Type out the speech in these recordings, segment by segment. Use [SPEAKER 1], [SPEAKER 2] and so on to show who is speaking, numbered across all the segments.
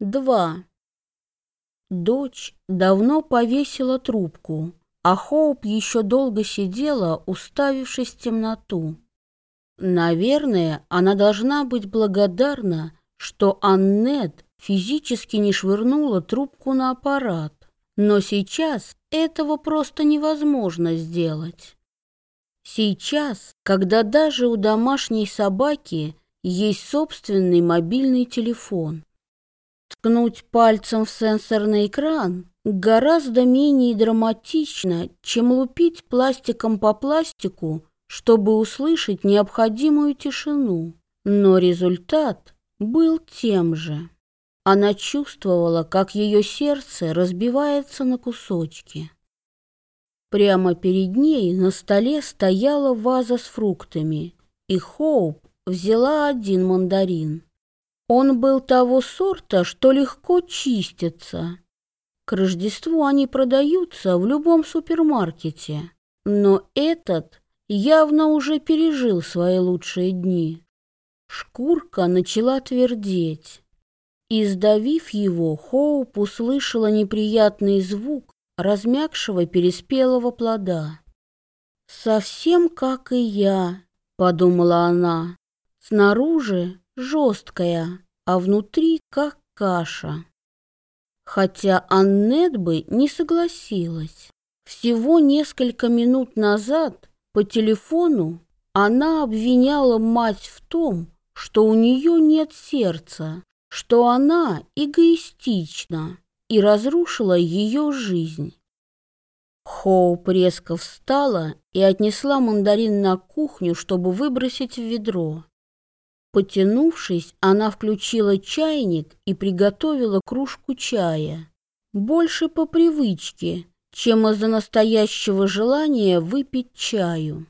[SPEAKER 1] 2. Дочь давно повесила трубку, а Хоуп еще долго сидела, уставившись в темноту. Наверное, она должна быть благодарна, что Аннет физически не швырнула трубку на аппарат, но сейчас этого просто невозможно сделать. Сейчас, когда даже у домашней собаки есть собственный мобильный телефон, ткнуть пальцем в сенсорный экран гораздо менее драматично, чем лупить пластиком по пластику, чтобы услышать необходимую тишину. Но результат был тем же. Она чувствовала, как ее сердце разбивается на кусочки. Прямо перед ней на столе стояла ваза с фруктами, и Хоуп взяла один мандарин. Он был того сорта, что легко чистится. К Рождеству они продаются в любом супермаркете, но этот явно уже пережил свои лучшие дни. Шкурка начала твердеть. И, сдавив его, Хоуп услышала неприятный звук размягшего переспелого плода. «Совсем как и я», — подумала она. «Снаружи жесткая, а внутри как каша». Хотя Аннет бы не согласилась. Всего несколько минут назад по телефону она обвиняла мать в том, что у нее нет сердца, что она эгоистична и разрушила ее жизнь. Хоуп резко встала и отнесла мандарин на кухню, чтобы выбросить в ведро. Потянувшись, она включила чайник и приготовила кружку чая. Больше по привычке, чем из-за настоящего желания выпить чаю.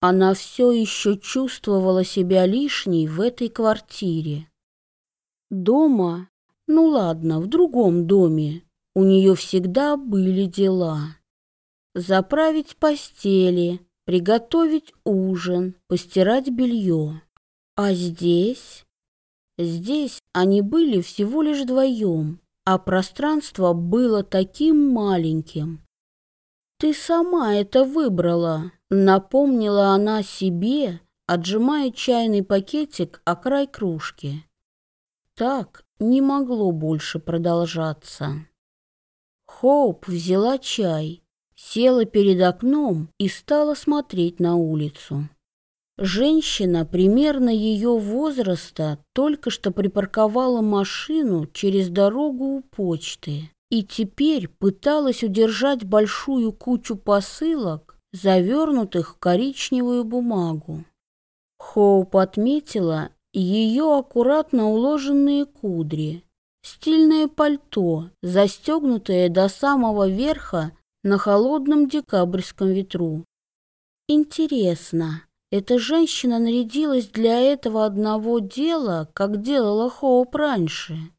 [SPEAKER 1] Она все еще чувствовала себя лишней в этой квартире. Дома, ну ладно, в другом доме, у нее всегда были дела. Заправить постели, приготовить ужин, постирать белье. А здесь? Здесь они были всего лишь вдвоем, а пространство было таким маленьким. «Ты сама это выбрала», — напомнила она себе, отжимая чайный пакетик о край кружки. Так не могло больше продолжаться. Хоуп взяла чай, села перед окном и стала смотреть на улицу. Женщина примерно ее возраста только что припарковала машину через дорогу у почты и теперь пыталась удержать большую кучу посылок, завернутых в коричневую бумагу. Хоуп отметила ее аккуратно уложенные кудри, стильное пальто, застегнутое до самого верха на холодном декабрьском ветру. Интересно, эта женщина нарядилась для этого одного дела, как делала Хоуп раньше?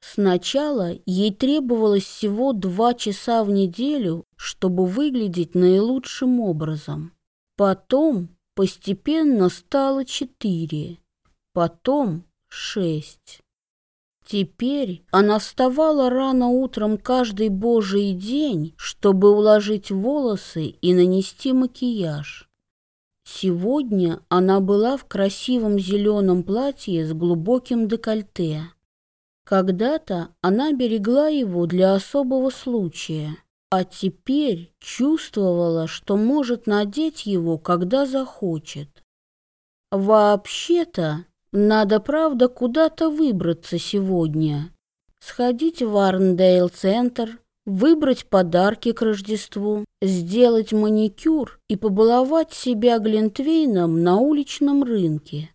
[SPEAKER 1] Сначала ей требовалось всего два часа в неделю, чтобы выглядеть наилучшим образом. Потом постепенно стало четыре, потом шесть. Теперь она вставала рано утром каждый божий день, чтобы уложить волосы и нанести макияж. Сегодня она была в красивом зеленом платье с глубоким декольте. Когда-то она берегла его для особого случая, а теперь чувствовала, что может надеть его, когда захочет. Вообще-то, надо, правда, куда-то выбраться сегодня. Сходить в Арндейл-центр, выбрать подарки к Рождеству, сделать маникюр и побаловать себя глинтвейном на уличном рынке.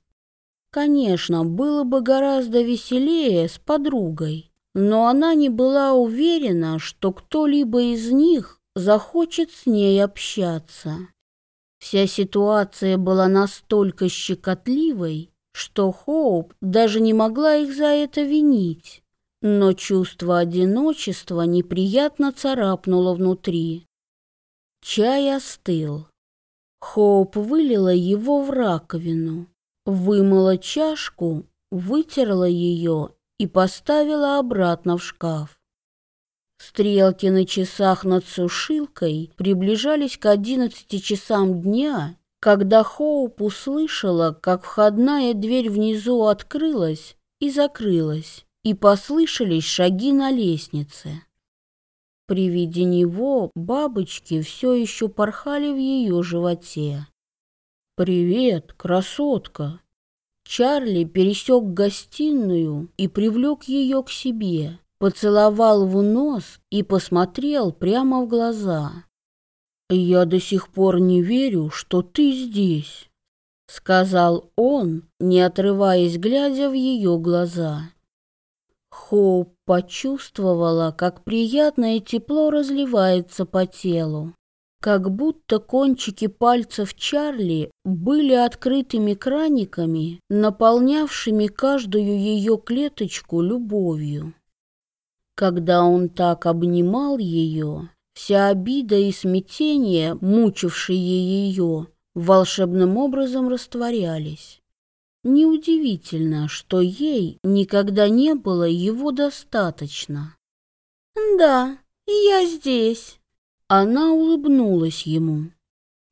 [SPEAKER 1] Конечно, было бы гораздо веселее с подругой, но она не была уверена, что кто-либо из них захочет с ней общаться. Вся ситуация была настолько щекотливой, что Хоуп даже не могла их за это винить. Но чувство одиночества неприятно царапнуло внутри. Чай остыл. Хоуп вылила его в раковину, вымыла чашку, вытерла ее и поставила обратно в шкаф. Стрелки на часах над сушилкой приближались к одиннадцати часам дня, когда Хоуп услышала, как входная дверь внизу открылась и закрылась, и послышались шаги на лестнице. При виде него бабочки все еще порхали в ее животе. «Привет, красотка!» Чарли пересек гостиную и привлек ее к себе, поцеловал в нос и посмотрел прямо в глаза. «Я до сих пор не верю, что ты здесь», — сказал он, не отрываясь, глядя в ее глаза. Хоуп почувствовала, как приятное тепло разливается по телу, как будто кончики пальцев Чарли были открытыми краниками, наполнявшими каждую ее клеточку любовью. Когда он так обнимал ее, вся обида и смятение, мучившие ее, волшебным образом растворялись. Неудивительно, что ей никогда не было его достаточно. «Да, я здесь». Она улыбнулась ему.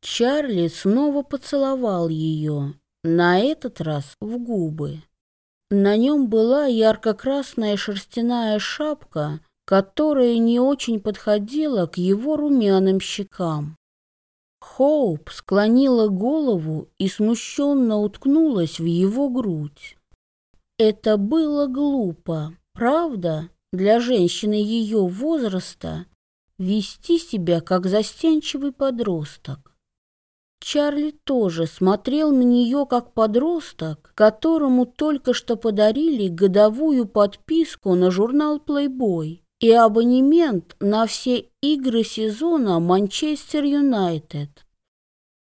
[SPEAKER 1] Чарли снова поцеловал ее, на этот раз в губы. На нем была ярко-красная шерстяная шапка, которая не очень подходила к его румяным щекам. Хоуп склонила голову и смущенно уткнулась в его грудь. Это было глупо, правда, для женщины ее возраста вести себя как застенчивый подросток. Чарли тоже смотрел на нее как подросток, которому только что подарили годовую подписку на журнал Playboy и абонемент на все игры сезона Манчестер Юнайтед.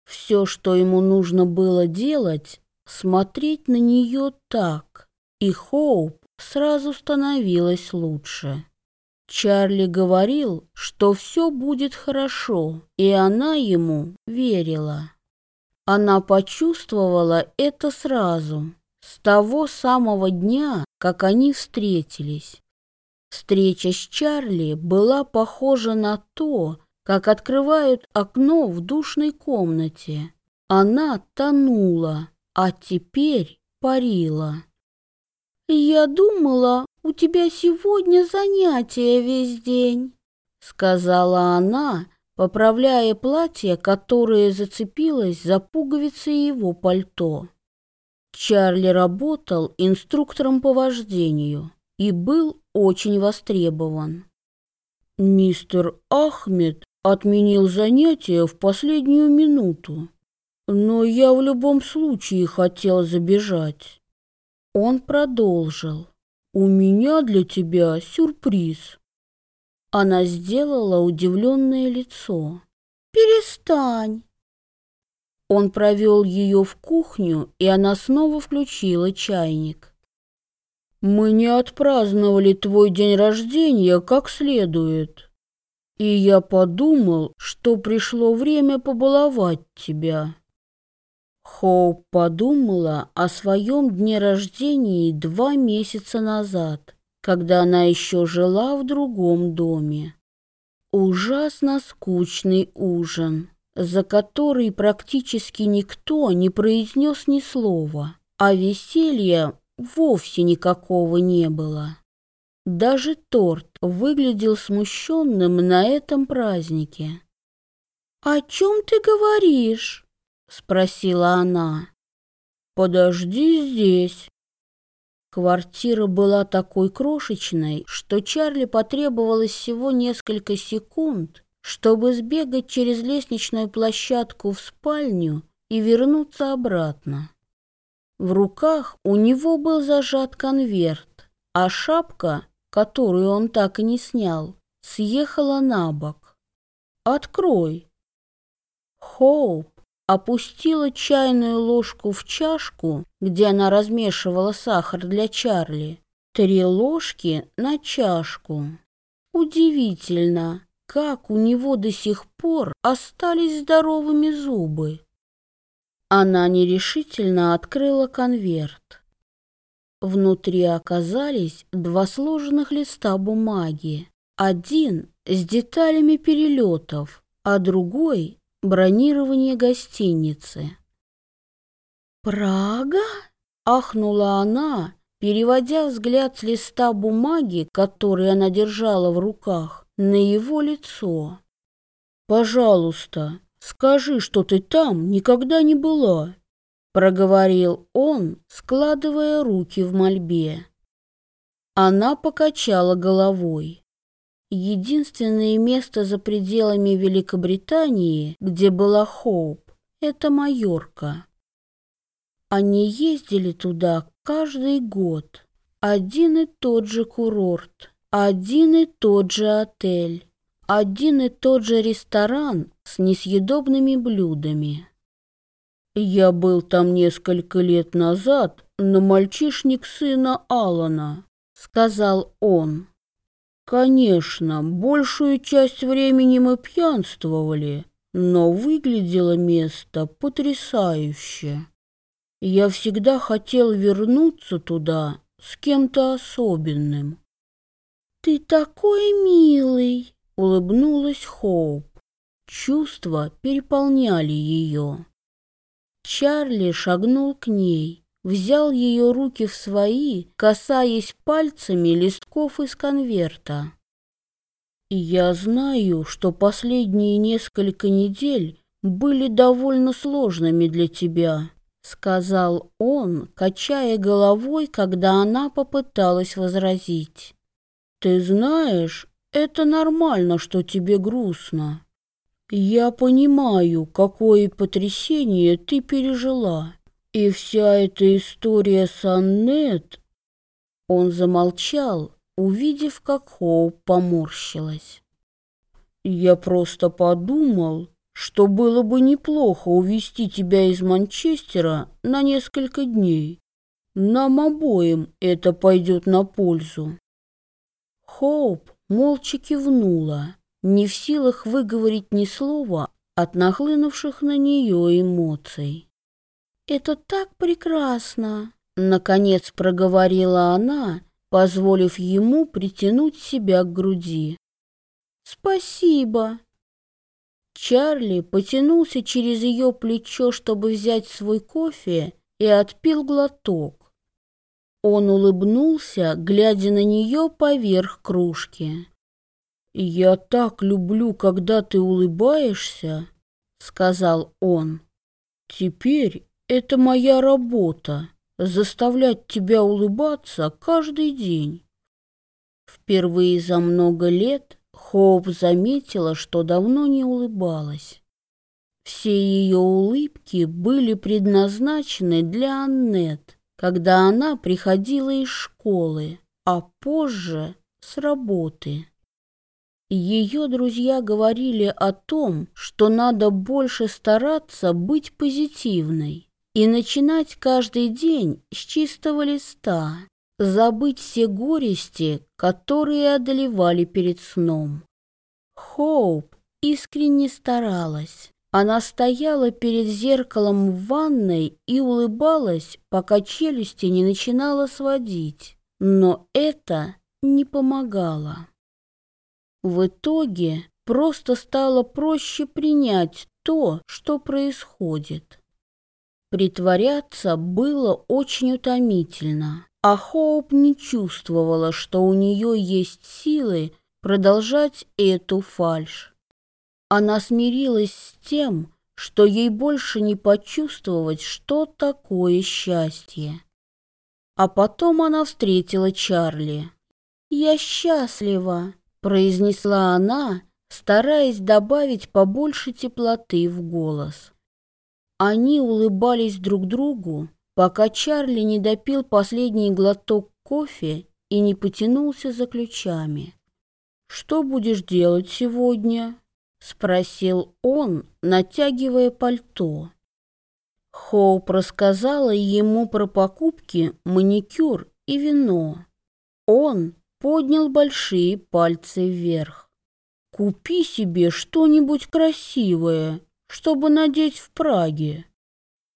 [SPEAKER 1] Все, что ему нужно было делать, смотреть на нее так, и Хоуп сразу становилось лучше. Чарли говорил, что все будет хорошо, и она ему верила. Она почувствовала это сразу, с того самого дня, как они встретились. Встреча с Чарли была похожа на то, как открывают окно в душной комнате. Она тонула, а теперь парила. «Я думала, у тебя сегодня занятия весь день», — сказала она, поправляя платье, которое зацепилось за пуговицы его пальто. Чарли работал инструктором по вождению и был очень востребован. Мистер Ахмед отменил занятия в последнюю минуту. Но я в любом случае хотел забежать. Он продолжил. У меня для тебя сюрприз. Она сделала удивленное лицо. Перестань. Он провел ее в кухню, и она снова включила чайник. Мы не отпраздновали твой день рождения как следует. И я подумал, что пришло время побаловать тебя. Хоуп подумала о своем дне рождения два месяца назад, когда она еще жила в другом доме. Ужасно скучный ужин, за который практически никто не произнес ни слова, а веселья вовсе никакого не было. Даже торт выглядел смущенным на этом празднике. «О чем ты говоришь?» — спросила она. «Подожди здесь». Квартира была такой крошечной, что Чарли потребовалось всего несколько секунд, чтобы сбегать через лестничную площадку в спальню и вернуться обратно. В руках у него был зажат конверт, а шапка которую он так и не снял, съехала на бок. «Открой!» Хоуп опустила чайную ложку в чашку, где она размешивала сахар для Чарли. Три ложки на чашку. Удивительно, как у него до сих пор остались здоровыми зубы. Она нерешительно открыла конверт. Внутри оказались два сложенных листа бумаги. Один с деталями перелетов, а другой — бронирование гостиницы. «Прага?» — ахнула она, переводя взгляд с листа бумаги, который она держала в руках, на его лицо.
[SPEAKER 2] «Пожалуйста, скажи, что ты там никогда не была», — проговорил он, складывая руки в мольбе.
[SPEAKER 1] Она покачала головой. Единственное место за пределами Великобритании, где была Хоуп, это Майорка. Они ездили туда каждый год. Один и тот же курорт, один и тот же отель, один и тот же ресторан с несъедобными блюдами.
[SPEAKER 2] Я был там несколько лет назад на мальчишник сына Алана, сказал он. Конечно, большую часть времени мы пьянствовали, но выглядело место потрясающе. Я всегда хотел вернуться туда с кем-то особенным.
[SPEAKER 1] «Ты такой милый!» — улыбнулась Хоуп.
[SPEAKER 2] Чувства переполняли ее.
[SPEAKER 1] Чарли шагнул к ней, взял ее руки в свои, касаясь пальцами листков из конверта.
[SPEAKER 2] «Я знаю, что последние несколько недель были довольно сложными для тебя»,
[SPEAKER 1] сказал он, качая головой, когда она попыталась возразить.
[SPEAKER 2] Ты знаешь, это нормально, что тебе грустно. Я понимаю, какое потрясение ты пережила. И вся эта история с Аннет...
[SPEAKER 1] Он замолчал, увидев, как Хоуп поморщилась.
[SPEAKER 2] Я просто подумал, что было бы неплохо увезти тебя из Манчестера на несколько дней. Нам обоим это пойдет на пользу.
[SPEAKER 1] Хоуп молча кивнула, не в силах выговорить ни слова от нахлынувших на нее эмоций. «Это так прекрасно!» — наконец проговорила она, позволив ему притянуть себя к груди. «Спасибо!» Чарли потянулся через ее плечо, чтобы взять свой кофе, и отпил глоток. Он улыбнулся, глядя на нее поверх кружки.
[SPEAKER 2] «Я так люблю, когда ты улыбаешься», — сказал он. «Теперь это моя работа — заставлять тебя улыбаться каждый день».
[SPEAKER 1] Впервые за много лет Хоуп заметила, что давно не улыбалась. Все ее улыбки были предназначены для Аннет, когда она приходила из школы, а позже с работы. Ее друзья говорили о том, что надо больше стараться быть позитивной и начинать каждый день с чистого листа забыть все горести, которые одолевали перед сном. Хоуп искренне старалась. Она стояла перед зеркалом в ванной и улыбалась, пока челюсти не начинала сводить. Но это не помогало. В итоге просто стало проще принять то, что происходит. Притворяться было очень утомительно а Хоуп не чувствовала, что у нее есть силы продолжать эту фальшь. Она смирилась с тем, что ей больше не почувствовать, что такое счастье. А потом она встретила Чарли. «Я счастлива», — произнесла она, стараясь добавить побольше теплоты в голос. Они улыбались друг другу, пока Чарли не допил последний глоток кофе и не потянулся за ключами. «Что будешь делать сегодня?» — спросил он, натягивая пальто. Хоуп рассказала ему про покупки, маникюр и вино. Он поднял большие пальцы вверх. «Купи себе что-нибудь красивое, чтобы надеть в Праге».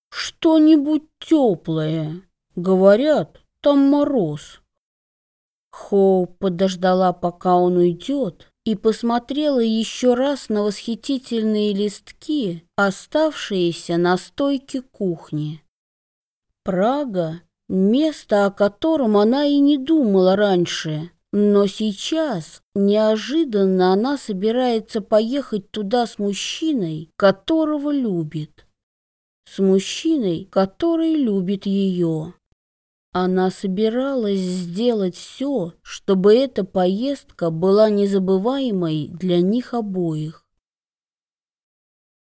[SPEAKER 1] Что-нибудь теплое. Говорят,
[SPEAKER 2] там мороз.
[SPEAKER 1] Хоу подождала, пока он уйдет, и посмотрела еще раз на восхитительные листки, оставшиеся на стойке кухни. Прага — место, о котором она и не думала раньше, но сейчас неожиданно она собирается поехать туда с мужчиной, которого любит. С мужчиной, который любит ее. Она собиралась сделать все, чтобы эта поездка была незабываемой для них обоих.